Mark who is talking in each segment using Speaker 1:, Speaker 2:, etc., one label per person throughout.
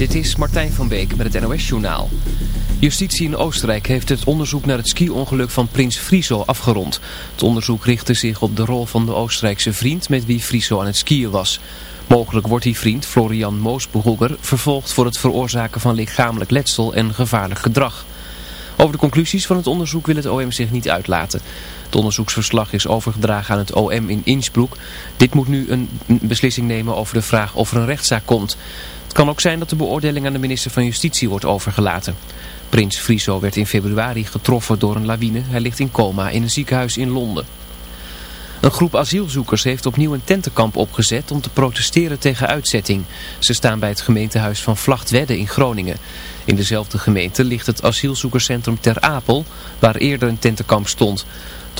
Speaker 1: Dit is Martijn van Beek met het NOS-journaal. Justitie in Oostenrijk heeft het onderzoek naar het ski-ongeluk van prins Friso afgerond. Het onderzoek richtte zich op de rol van de Oostenrijkse vriend met wie Friso aan het skiën was. Mogelijk wordt die vriend, Florian Moosbehoeger, vervolgd voor het veroorzaken van lichamelijk letsel en gevaarlijk gedrag. Over de conclusies van het onderzoek wil het OM zich niet uitlaten. Het onderzoeksverslag is overgedragen aan het OM in Innsbruck. Dit moet nu een beslissing nemen over de vraag of er een rechtszaak komt. Het kan ook zijn dat de beoordeling aan de minister van Justitie wordt overgelaten. Prins Friso werd in februari getroffen door een lawine. Hij ligt in coma in een ziekenhuis in Londen. Een groep asielzoekers heeft opnieuw een tentenkamp opgezet om te protesteren tegen uitzetting. Ze staan bij het gemeentehuis van Vlachtwedde in Groningen. In dezelfde gemeente ligt het asielzoekerscentrum Ter Apel, waar eerder een tentenkamp stond.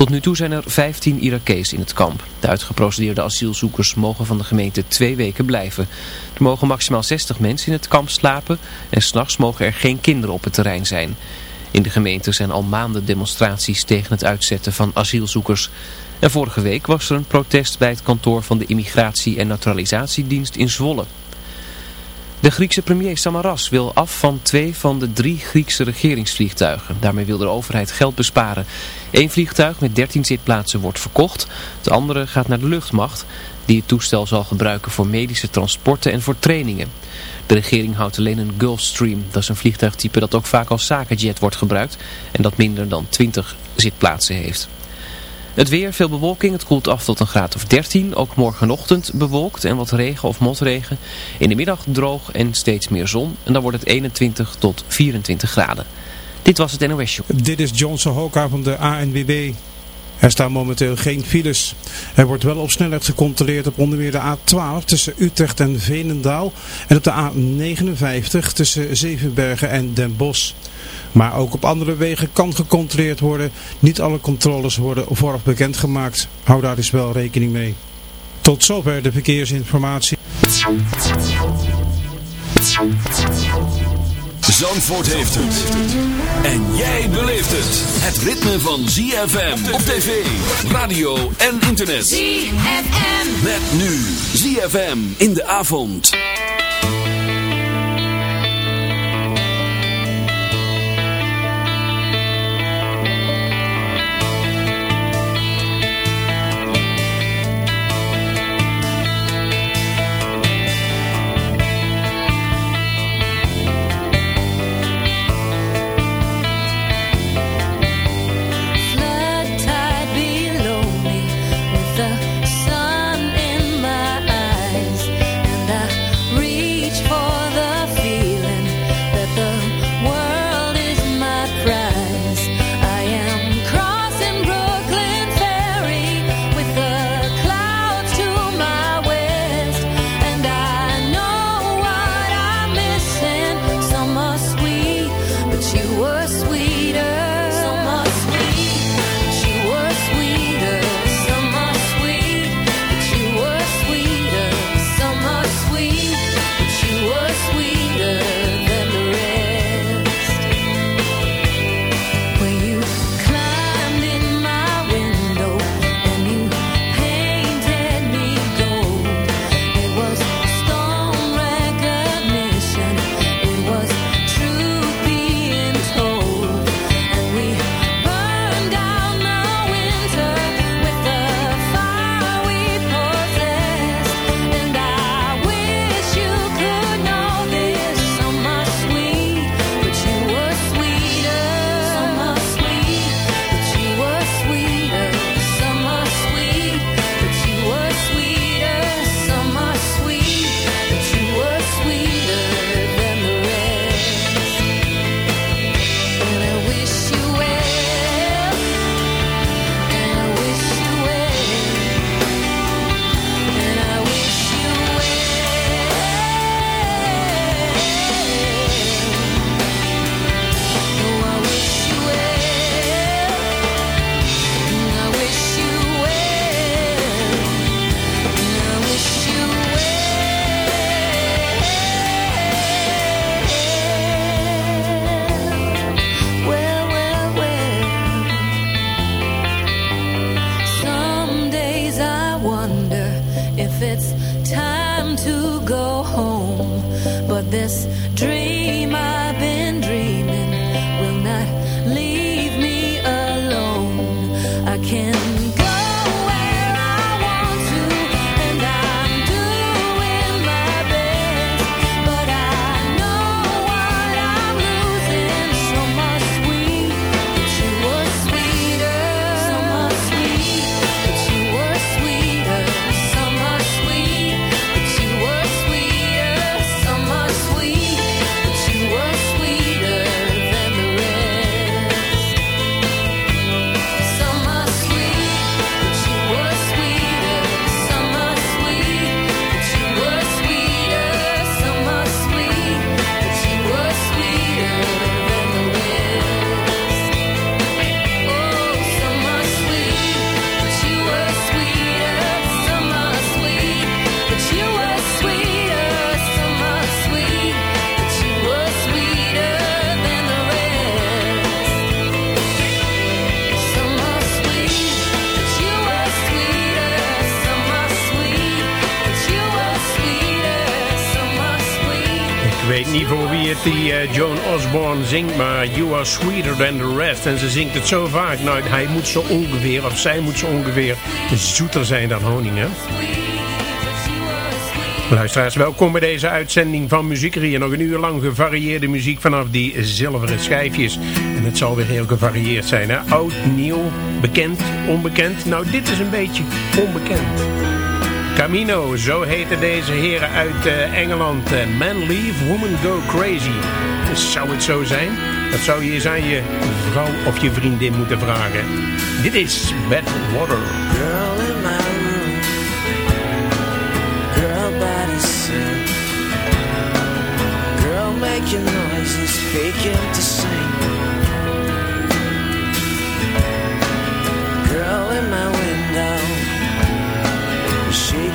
Speaker 1: Tot nu toe zijn er 15 Irakees in het kamp. De uitgeprocedeerde asielzoekers mogen van de gemeente twee weken blijven. Er mogen maximaal 60 mensen in het kamp slapen en s'nachts mogen er geen kinderen op het terrein zijn. In de gemeente zijn al maanden demonstraties tegen het uitzetten van asielzoekers. En vorige week was er een protest bij het kantoor van de Immigratie- en Naturalisatiedienst in Zwolle. De Griekse premier Samaras wil af van twee van de drie Griekse regeringsvliegtuigen. Daarmee wil de overheid geld besparen. Eén vliegtuig met 13 zitplaatsen wordt verkocht. Het andere gaat naar de luchtmacht, die het toestel zal gebruiken voor medische transporten en voor trainingen. De regering houdt alleen een Gulfstream. Dat is een vliegtuigtype dat ook vaak als zakenjet wordt gebruikt en dat minder dan 20 zitplaatsen heeft. Het weer, veel bewolking, het koelt af tot een graad of 13. Ook morgenochtend bewolkt en wat regen of motregen. In de middag droog en steeds meer zon. En dan wordt het 21 tot 24 graden. Dit was het NOS Show.
Speaker 2: Dit is Johnson Hoka van de ANWB. Er staan momenteel geen files. Er wordt wel op snelheid gecontroleerd op onder meer de A12 tussen Utrecht en Veenendaal. En op de A59 tussen Zevenbergen en Den Bosch. Maar ook op andere wegen kan gecontroleerd worden. Niet alle controles worden vooraf bekendgemaakt. Hou daar dus wel rekening mee. Tot zover de verkeersinformatie.
Speaker 3: Zandvoort heeft het. En jij beleeft het. Het ritme van ZFM op tv, radio en internet.
Speaker 4: ZFM.
Speaker 3: Met nu ZFM in de avond.
Speaker 5: Osborne zingt, maar You Are Sweeter Than The Rest. En ze zingt het zo vaak. Nou, hij moet zo ongeveer, of zij moet zo ongeveer zoeter zijn dan honing? Luisteraars, welkom bij deze uitzending van Muziekerie. Nog een uur lang gevarieerde muziek vanaf die zilveren schijfjes. En het zal weer heel gevarieerd zijn, hè? Oud, nieuw, bekend, onbekend. Nou, dit is een beetje onbekend. Camino, zo heten deze heren uit uh, Engeland. Uh, Man Leave, Woman Go Crazy. Zou het zo zijn? Dat zou je eens aan je vrouw of je vriendin moeten vragen. Dit is Bad Water.
Speaker 6: Girl in my room. Girl body sick. Girl making noises, faking to sing.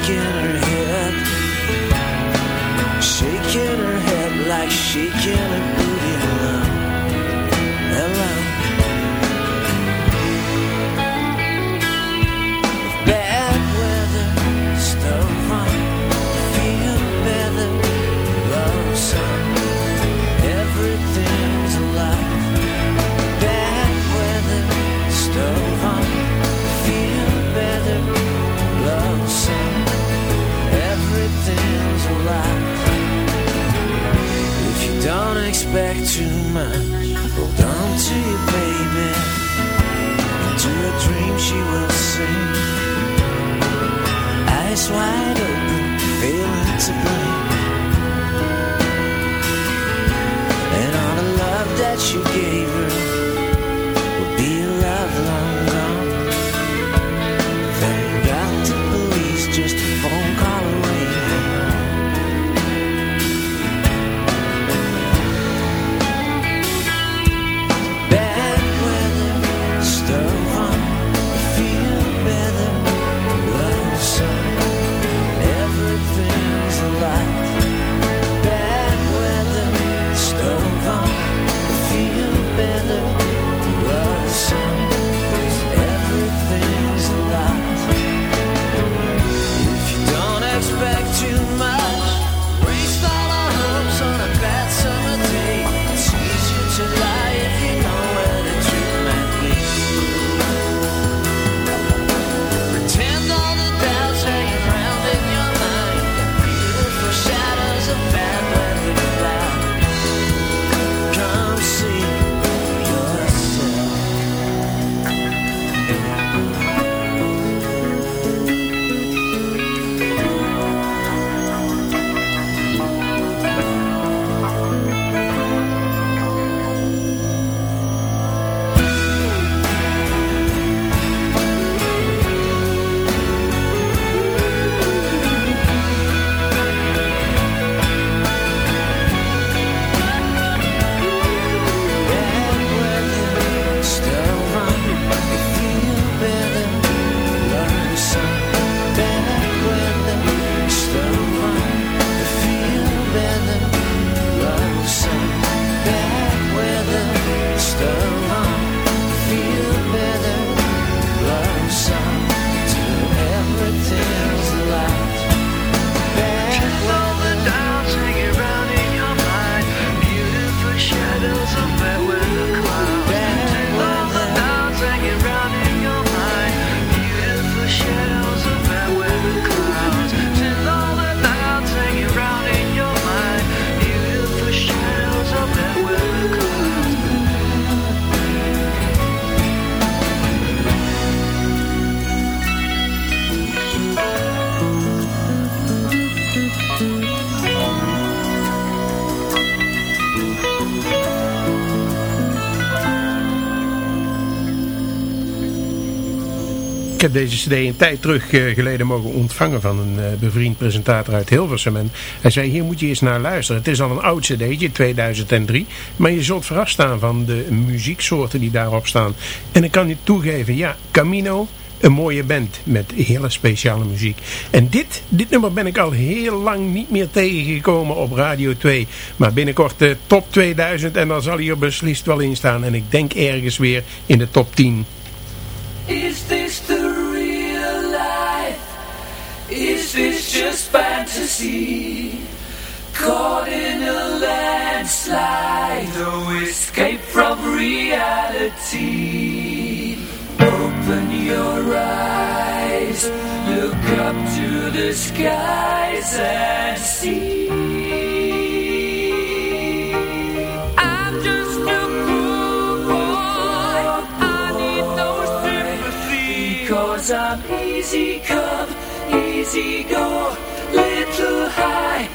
Speaker 6: Shaking her head, shaking her head like shaking a
Speaker 5: deze cd een tijd terug eh, geleden mogen ontvangen van een uh, bevriend presentator uit Hilversum. En hij zei, hier moet je eens naar luisteren. Het is al een oud cd'tje, 2003. Maar je zult verrast staan van de muzieksoorten die daarop staan. En ik kan je toegeven, ja, Camino een mooie band met hele speciale muziek. En dit, dit nummer ben ik al heel lang niet meer tegengekomen op Radio 2. Maar binnenkort de top 2000 en dan zal hij er beslist wel in staan. En ik denk ergens weer in de top 10.
Speaker 7: Caught in a landslide, no escape from reality. Open your eyes, look up to the skies and see. Because I'm easy come, easy go, too
Speaker 8: high.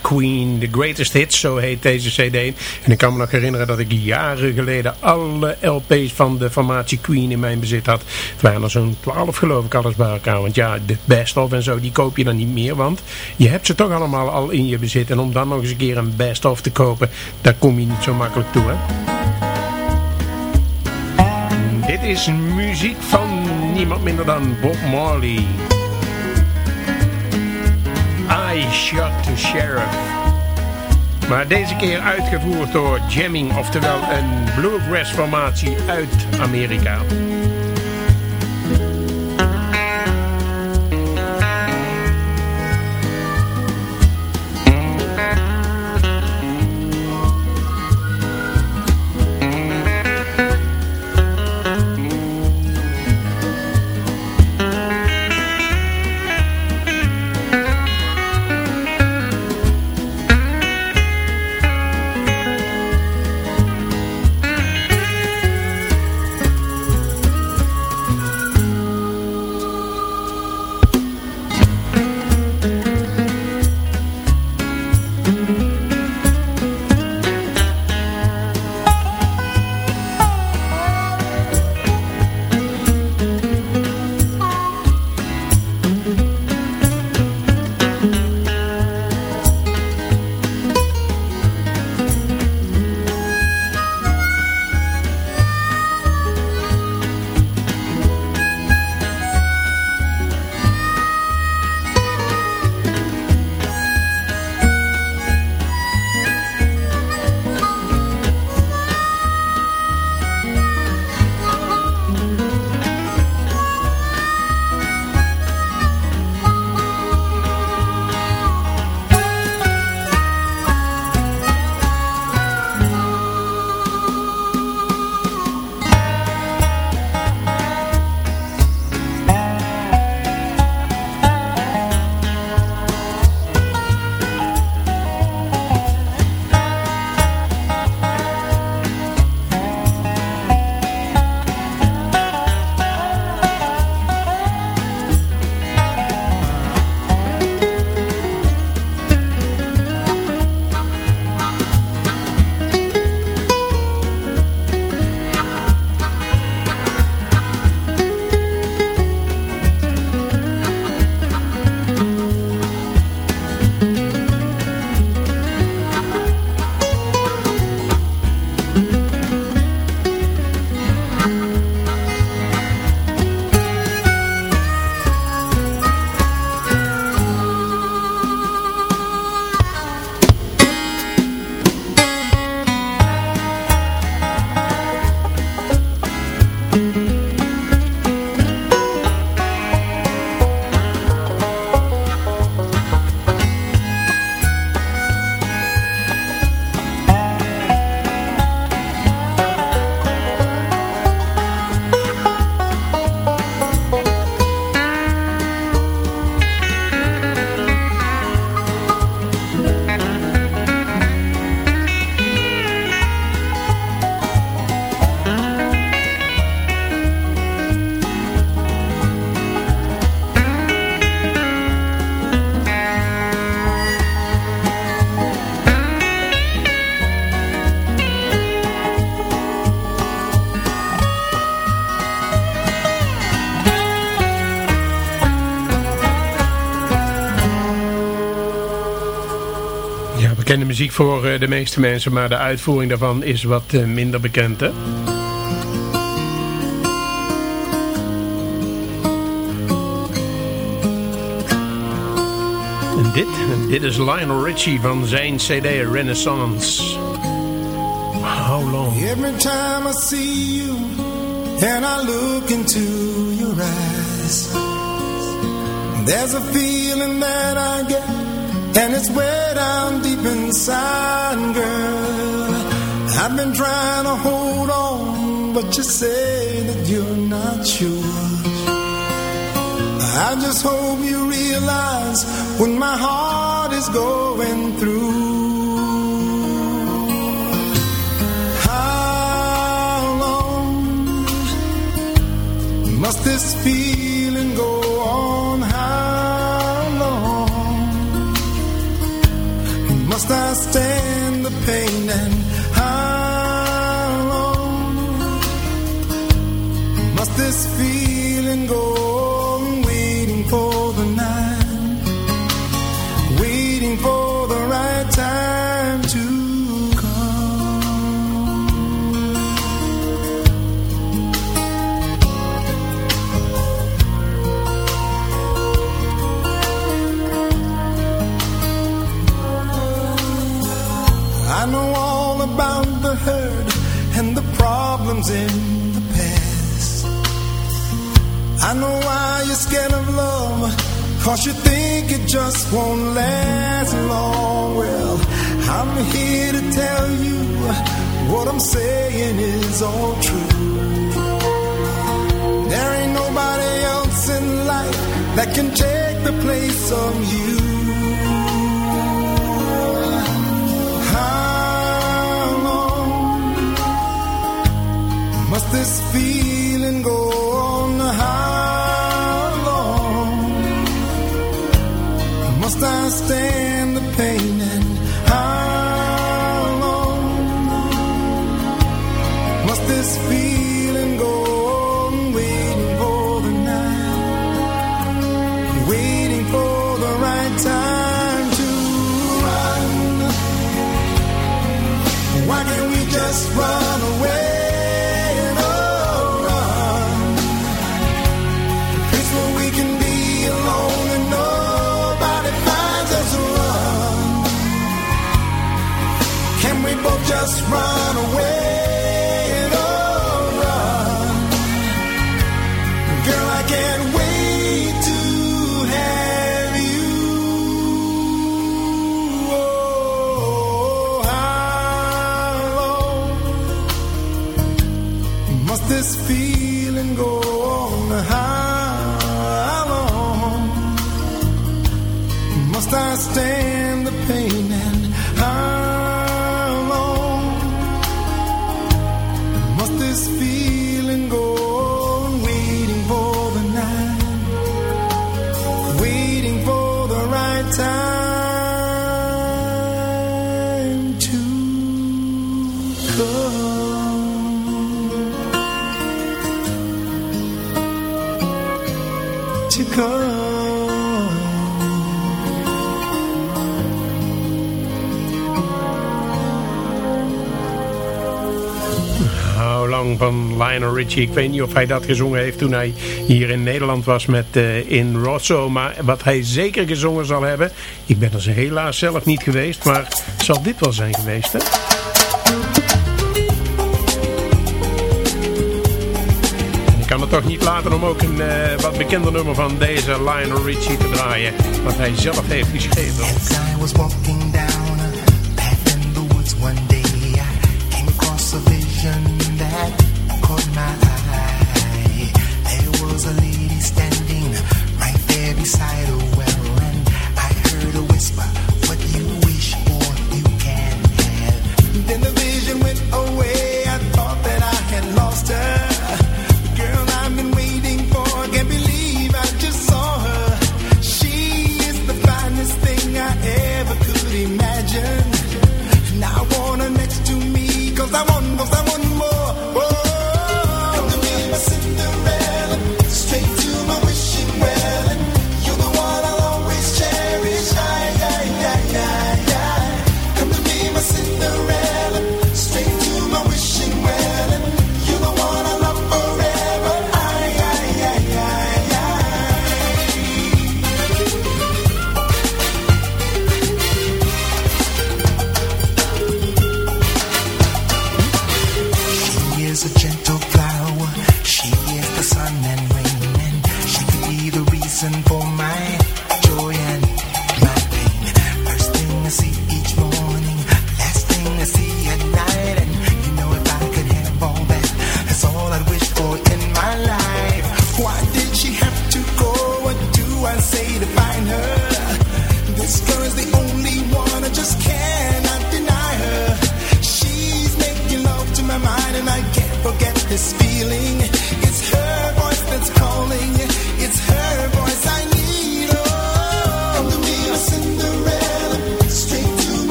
Speaker 5: Queen, The Greatest Hits, zo heet deze cd. En ik kan me nog herinneren dat ik jaren geleden alle LP's van de formatie Queen in mijn bezit had. Het waren er zo'n 12 geloof ik alles bij elkaar. Want ja, de best of en zo, die koop je dan niet meer. Want je hebt ze toch allemaal al in je bezit. En om dan nog eens een keer een best of te kopen, daar kom je niet zo makkelijk toe hè. Dit is muziek van niemand minder dan Bob Marley. I Shot the Sheriff. Maar deze keer uitgevoerd door Jamming, oftewel een bluegrass formatie uit Amerika. Muziek voor eh, de meeste mensen, maar de uitvoering daarvan is wat eh, minder bekend. Hè? En dit, dit is Lionel Richie van zijn CD Renaissance. How long?
Speaker 9: Every time I see you and I look into your eyes, there's a feeling that I get. And it's way down deep inside, girl. I've been trying to hold on, but you say that you're not sure. I just hope you realize when my heart is going through. How long must this feeling I stand problems in the past. I know why you're scared of love, cause you think it just won't last long. Well, I'm here to tell you what I'm saying is all true. There ain't nobody else in life that can take the place of you. must this feeling go on? How long must I stand the pain?
Speaker 5: Lionel Richie. Ik weet niet of hij dat gezongen heeft toen hij hier in Nederland was met eh, In Rosso. Maar wat hij zeker gezongen zal hebben... Ik ben er helaas zelf niet geweest, maar zal dit wel zijn geweest, hè? Ik kan het toch niet laten om ook een eh, wat bekender nummer van deze Lionel Richie te draaien. Wat hij zelf heeft geschreven.
Speaker 9: is
Speaker 10: a
Speaker 5: gent.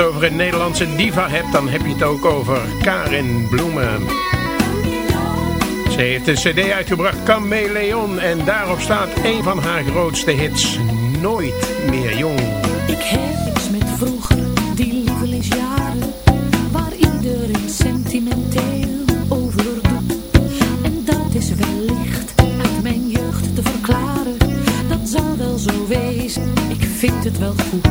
Speaker 5: over een Nederlandse diva hebt, dan heb je het ook over Karin Bloemen. Ze heeft een cd uitgebracht, Cameleon, en daarop staat een van haar grootste hits, Nooit meer jong.
Speaker 11: Ik heb iets met vroeger, die lievelingsjaren, waar iedereen sentimenteel over doet. En dat is wellicht uit mijn jeugd te verklaren, dat zal wel zo wezen, ik vind het wel goed.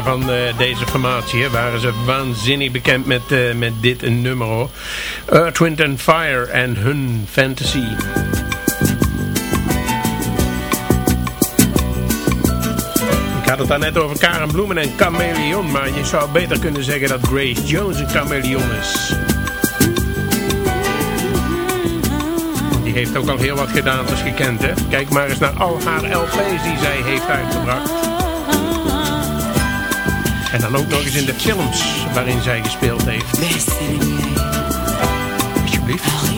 Speaker 11: van
Speaker 5: eh, deze formatie hè, waren ze waanzinnig bekend met, eh, met dit nummer. Hoor. Earth, and Fire en hun fantasy. Ik had het daarnet over Karen Bloemen en Chameleon, maar je zou beter kunnen zeggen dat Grace Jones een chameleon is. Die heeft ook al heel wat gedaan, als gekend hè. Kijk maar eens naar al haar LP's die zij heeft uitgebracht. En dan ook nog eens in de films waarin zij gespeeld heeft. Alsjeblieft.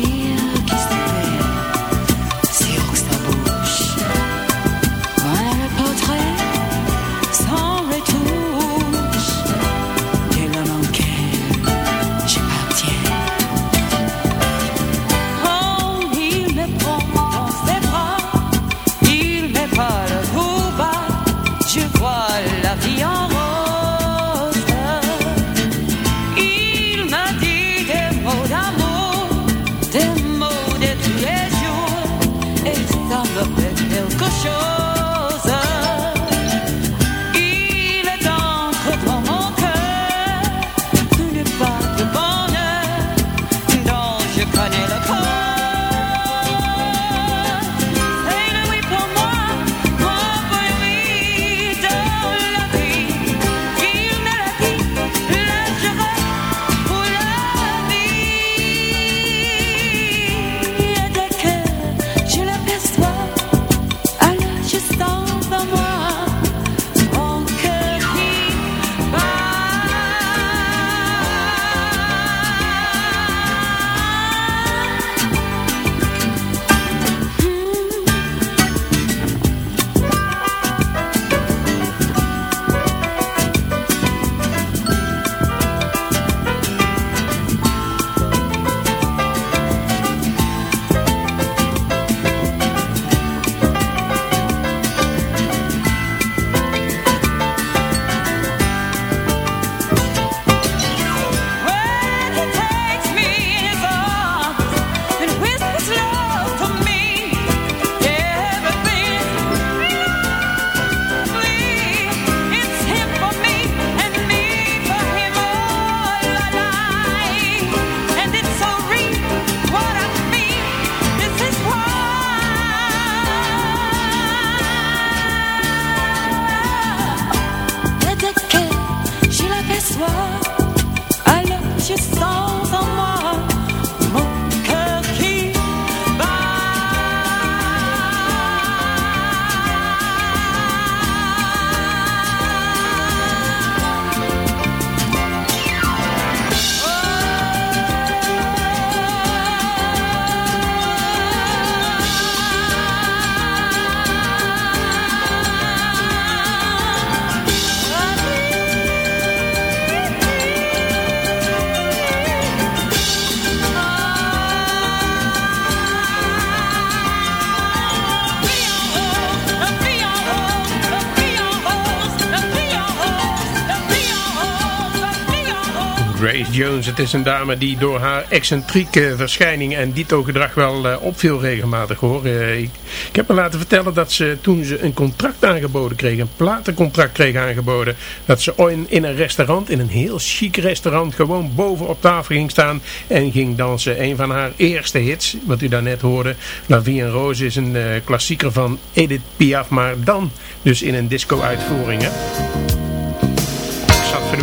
Speaker 5: Het is een dame die door haar excentrieke verschijning en dito-gedrag wel uh, opviel regelmatig hoor. Uh, ik, heb me laten vertellen dat ze toen ze een contract aangeboden kreeg, een platencontract kreeg aangeboden, dat ze in, in een restaurant, in een heel chic restaurant, gewoon boven op tafel ging staan en ging dansen. Een van haar eerste hits, wat u daarnet hoorde, La Vie en Rose is een uh, klassieker van Edith Piaf, maar dan dus in een disco-uitvoering. Hè?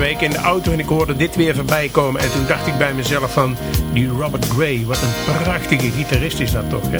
Speaker 5: Week in de auto en ik hoorde dit weer voorbij komen. En toen dacht ik bij mezelf van, die Robert Gray, wat een prachtige gitarist is dat toch, hè?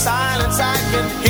Speaker 12: Silence, I can hear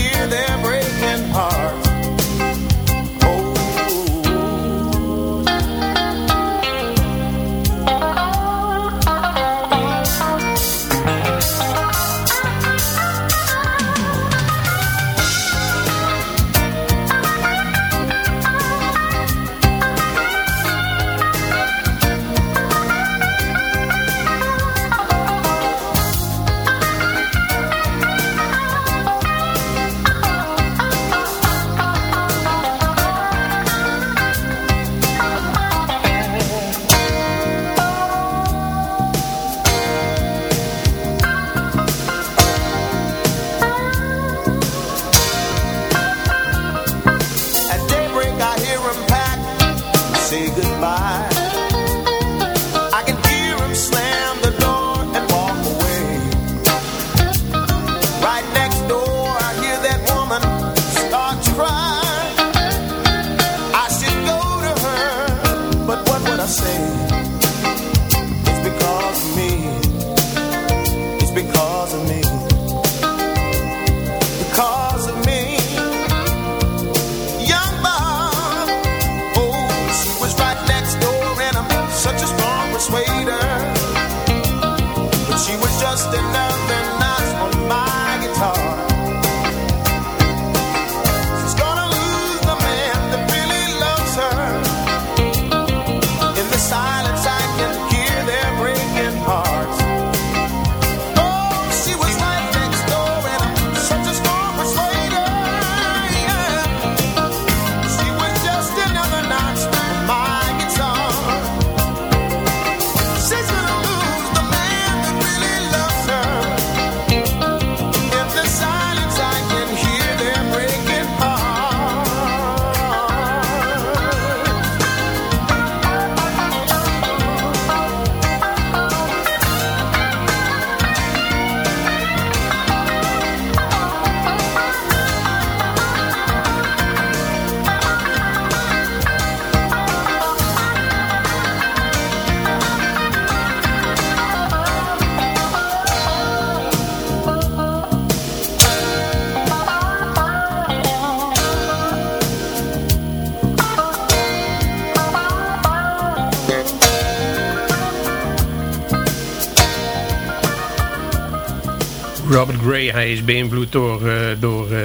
Speaker 5: Gray, hij is beïnvloed door, eh, door eh,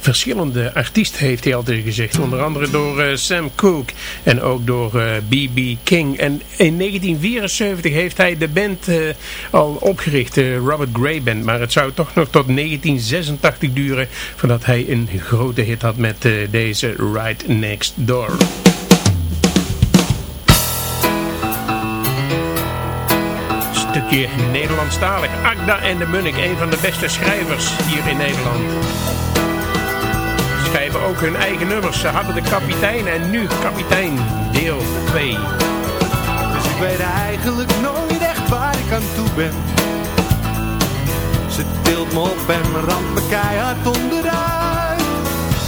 Speaker 5: verschillende artiesten, heeft hij altijd gezegd. Onder andere door eh, Sam Cooke en ook door B.B. King. En in 1974 heeft hij de band al opgericht, de Robert Gray Band. Maar het zou toch nog tot 1986 duren voordat hij een grote hit had met deze Right Next Door. Stukje Nederlandstalig. Agda en de Munnik, een van de beste schrijvers hier in Nederland. Schrijven ook hun eigen nummers. Ze hadden de kapitein en nu kapitein, deel 2.
Speaker 13: Dus ik weet eigenlijk nooit echt waar ik aan toe ben. Ze tilt me op en ramt me keihard onderuit.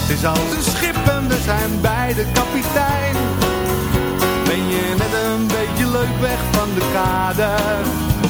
Speaker 13: Het is als een schip en we zijn beide kapitein. Ben je net een beetje leuk weg van de kade?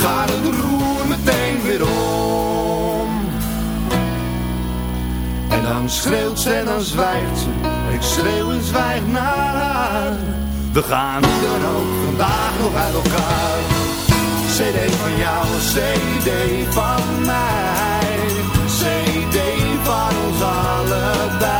Speaker 13: gaat het roer meteen weer om. En dan schreeuwt ze en dan zwijgt ze, ik schreeuw en zwijg naar haar. We gaan hoe dan ook vandaag nog uit elkaar. CD van jou, CD van mij. CD van ons allebei.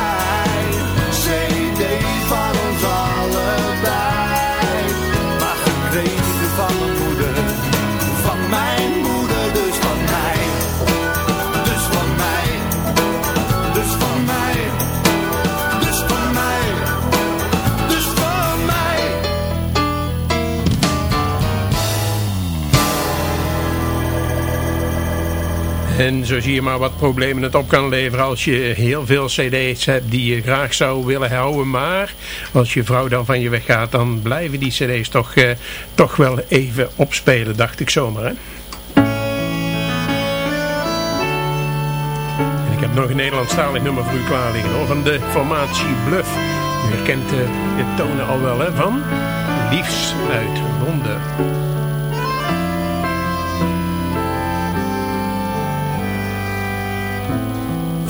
Speaker 5: En zo zie je maar wat problemen het op kan leveren als je heel veel cd's hebt die je graag zou willen houden. Maar als je vrouw dan van je weggaat, dan blijven die cd's toch, eh, toch wel even opspelen, dacht ik zomaar. Hè? En ik heb nog een Nederlandstalig nummer voor u klaar liggen, hoor, de formatie Bluff. U herkent eh, de tonen al wel, hè, van Liefs uit Londen.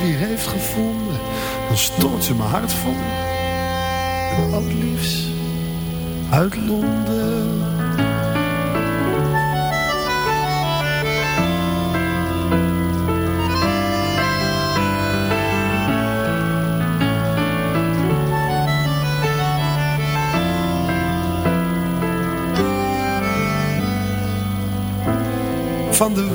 Speaker 13: Die weer heeft gevonden, dan stort ze mijn hart vol. Een liefst uit Londen. van de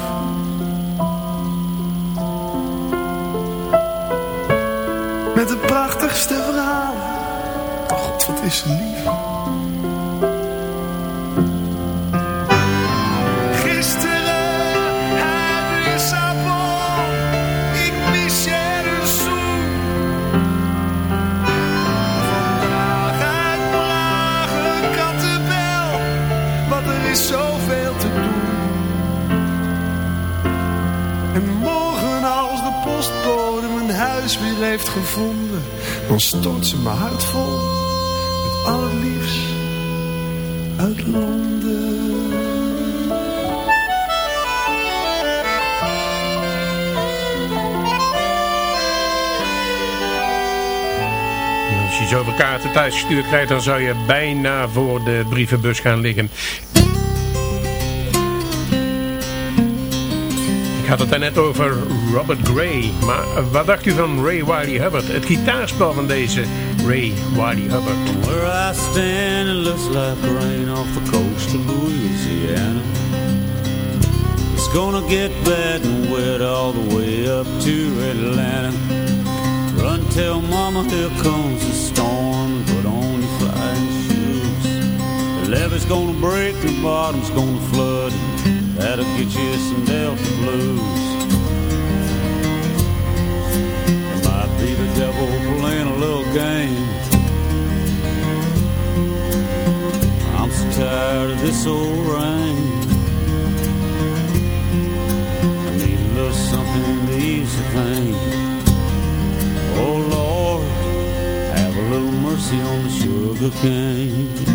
Speaker 13: Prachtigste verhalen. Oh God, wat is ze lief. Heeft gevonden. Dan stort ze mijn hart vol. Met allerliefst uit Londen.
Speaker 5: Als je zoveel kaarten thuis gestuurd krijgt, dan zou je bijna voor de brievenbus gaan liggen. Had het daarnet over Robert Gray. Maar wat dacht u van Ray Wiley Hubbard? Het gitaarspel van deze Ray Wiley Hubbard.
Speaker 14: Where I stand, it looks like rain off the coast of Louisiana. It's gonna get bad and wet all the way up to Atlanta. Run, tell mama, here comes the storm. Put on your flying shoes. The levee's gonna break, the bottom's gonna flood. That'll get you some Delta blues. Devil playing a little game. I'm so tired of this old rain. I need a little something to ease the pain. Oh Lord, have a little mercy on the sugar cane.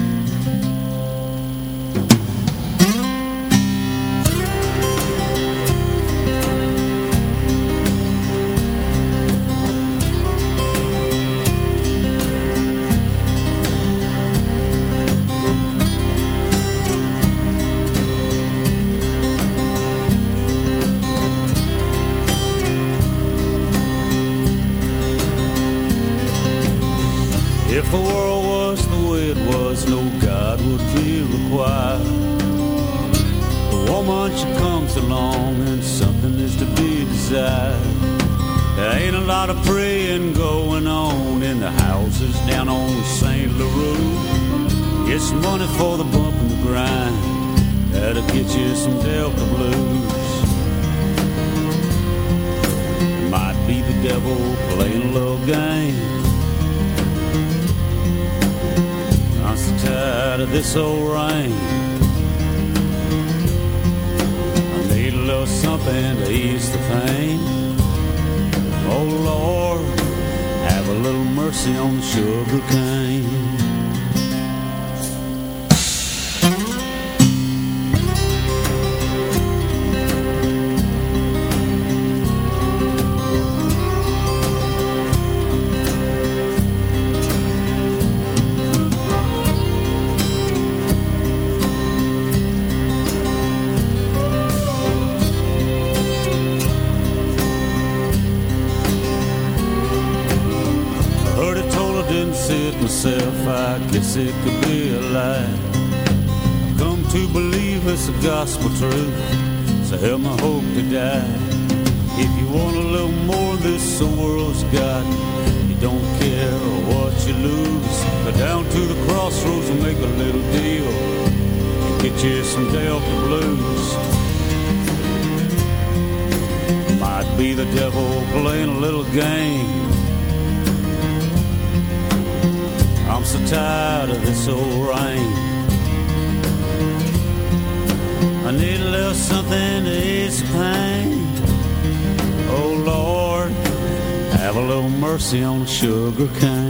Speaker 14: There ain't a lot of praying going on in the houses down on St. LaRue. It's money for the bump and the grind. That'll get you some Delta blues. Might be the devil playing a little game. I'm so tired of this old rain. Little something to ease the pain. Oh Lord, have a little mercy on the sugar cane. it could be a lie. Come to believe it's a gospel truth, so help my hope to die. If you want a little more this world's got, you don't care what you lose. Go down to the crossroads and make a little deal. Get you some Delta Blues
Speaker 15: be the devil playing a little game. so tired of this old rain. I need a little something to ease the pain. Oh Lord, have a little mercy on sugar cane.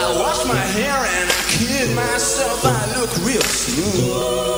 Speaker 16: I wash my hair and I kid myself. I look real smooth.